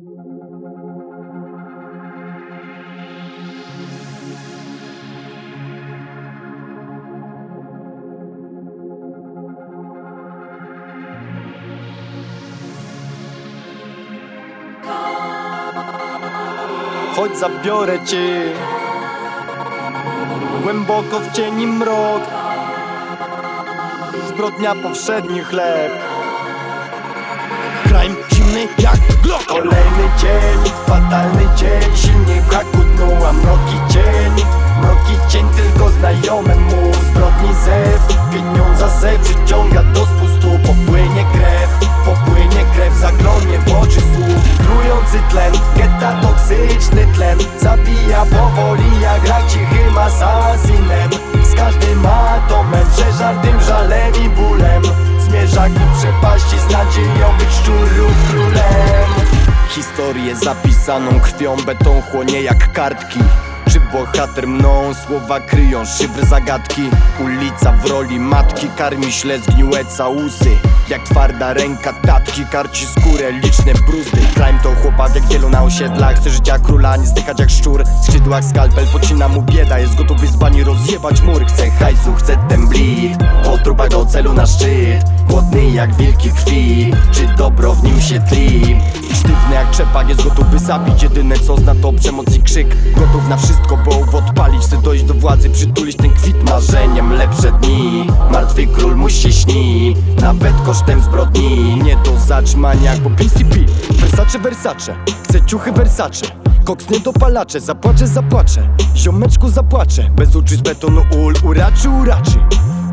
Chodź zabiorę cię Głęboko w cieni mrok Zbrodnia powszedni chleb. Crime jak Kolejny dzień, fatalny dzień. Silniej brakutnął, mroki cień. Mroki cień tylko znajomy mu Zbrodni zew, pieniądza ze Przyciąga do spustu, popłynie krew. Popłynie krew, zaglądnie w oczy słów. Trujący tlen, getta toksyczny tlen. Zabija powoli Historię zapisaną krwią beton chłonie jak kartki. Czy bohater mną słowa kryją szyfry zagadki? Ulica w roli matki karmi śle zgniłe całusy Jak twarda ręka tatki karci skórę liczne bruzdy. Crime to chłopak jak wielu na osiedlach. Chce życia króla, nie zdychać jak szczur. W skrzydłach skalpel pocina mu bieda. Jest gotowy z bani rozjebać mur. Chce hajsu, chce ten blit Po trupach do celu na szczyt. Głodny jak wilki krwi. Czy dobro w nim się tli Sztywny jak czepak jest gotowy zabić Jedyne co zna to przemoc i krzyk. Gotów na wszystko, bo odpalić. Chce dojść do władzy, przytulić ten kwit Marzeniem. Lepsze dni Martwy król musi śni. Nawet kosztem zbrodni. Nie do zatrzymania po PCP Versace, Versace Chcę ciuchy Versace. Koks nie dopalacze, zapłaczę, zapłaczę. Ziomeczku zapłaczę. Bez uczuć z betonu ul, uraczy, uraczy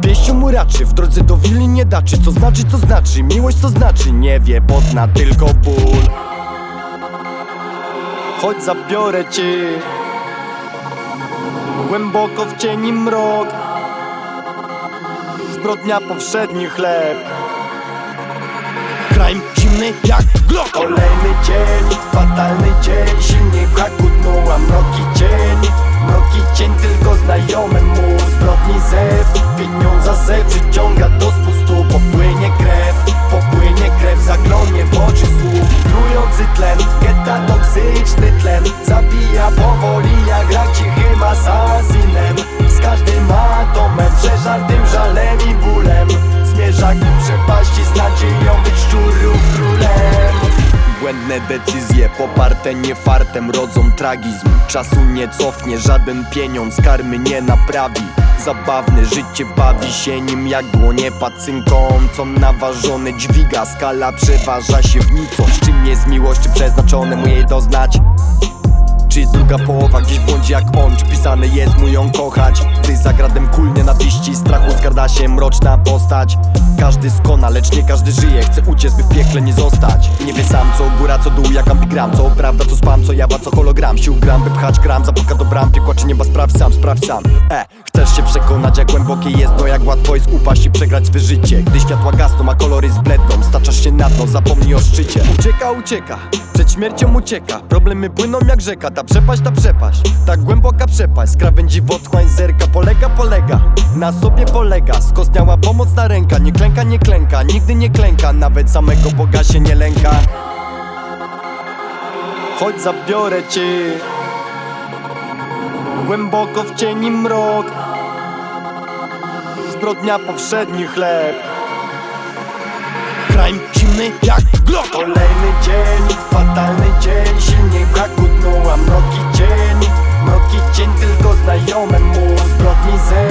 Pieścią mu raczy, w drodze do willi nie daczy. Co znaczy, co znaczy, miłość co znaczy? Nie wie, bo zna tylko ból. Chodź zabiorę cię Głęboko w cieni mrok. Zbrodnia powszedni chleb. Crime zimny jak Glock Kolejny dzień, fatalny dzień. Silniej brakutnął, a mroki cień Mroki cień tylko znajomy mu Zbrodni zew, pieniądza ze Przyciąga do spustu, popłynie krew Popłynie krew, zaglądnie w oczy słów Trujący tlen, getta toksyczny tlen Zabija powoli jak rak cichym asasinem Z każdym atomem, przeżartym żalem i bólem Zmierza ku przepaści z nadzieją być szczurów królem. Błędne decyzje poparte nie fartem rodzą tragizm. Czasu nie cofnie, żaden pieniądz karmy nie naprawi Zabawne życie bawi się nim jak dłonie pacynką Co naważone dźwiga, skala przeważa się w nicość Czym jest miłość, czy przeznaczone mu jej doznać? Czy druga połowa gdzieś błądzi jak on Czy pisane jest mu ją kochać. Gdy za gradem kul nienawiści Strachu skarda się mroczna postać. Każdy skona, lecz nie każdy żyje. Chce uciec, by w piekle nie zostać. Nie wie sam co góra, co dół, jak ambigram Co prawda, co spam, co jawa, co hologram. Sił gram, by pchać gram, zapuka do bram Piekła czy nieba, sprawdź sam, sprawdź sam. E, chcesz się przekonać jak głębokie jest No jak łatwo jest upaść i przegrać swe życie. Gdy światła gasną, a kolory zbledną Staczasz się na dno, zapomnij o szczycie. Ucieka, ucieka, przed śmiercią ucieka. Problemy płyną jak rzeka, ta przepaść, ta przepaść. Tak głęboka przepaść, z krawędzi w otchłań zerka Polega, polega, na sobie polega Skostniała pomocna ręka, nie klęka, nie klęka Nigdy nie klęka, nawet samego Boga się nie lęka. Chodź zabiorę cię Głęboko w cieni mrok. Zbrodnia powszedni chleb. Crime jak Kolejny dzień, fatalny dzień Silniej brakutnął, a mroki cień. Mroki cień tylko znajomy mu Zbrodni zew,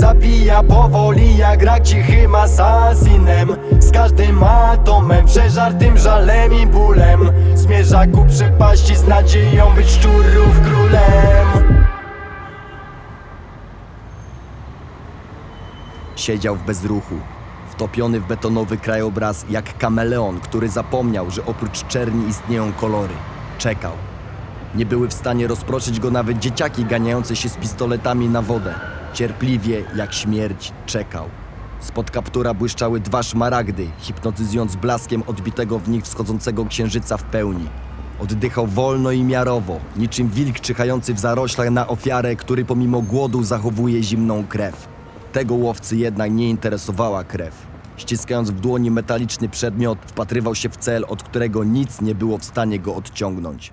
Zabija powoli jak rak cichym asasinem Z każdym atomem, przeżartym żalem i bólem Zmierza ku przepaści z nadzieją być szczurów królem Siedział w bezruchu, wtopiony w betonowy krajobraz jak kameleon, który zapomniał, że oprócz czerni istnieją kolory. Czekał. Nie były w stanie rozproszyć go nawet dzieciaki ganiające się z pistoletami na wodę. Cierpliwie, jak śmierć, czekał. Spod kaptura błyszczały dwa szmaragdy, hipnotyzując blaskiem odbitego w nich wschodzącego księżyca w pełni. Oddychał wolno i miarowo, niczym wilk czyhający w zaroślach na ofiarę, który pomimo głodu zachowuje zimną krew. Tego łowcy jednak nie interesowała krew. Ściskając w dłoni metaliczny przedmiot, wpatrywał się w cel, od którego nic nie było w stanie go odciągnąć.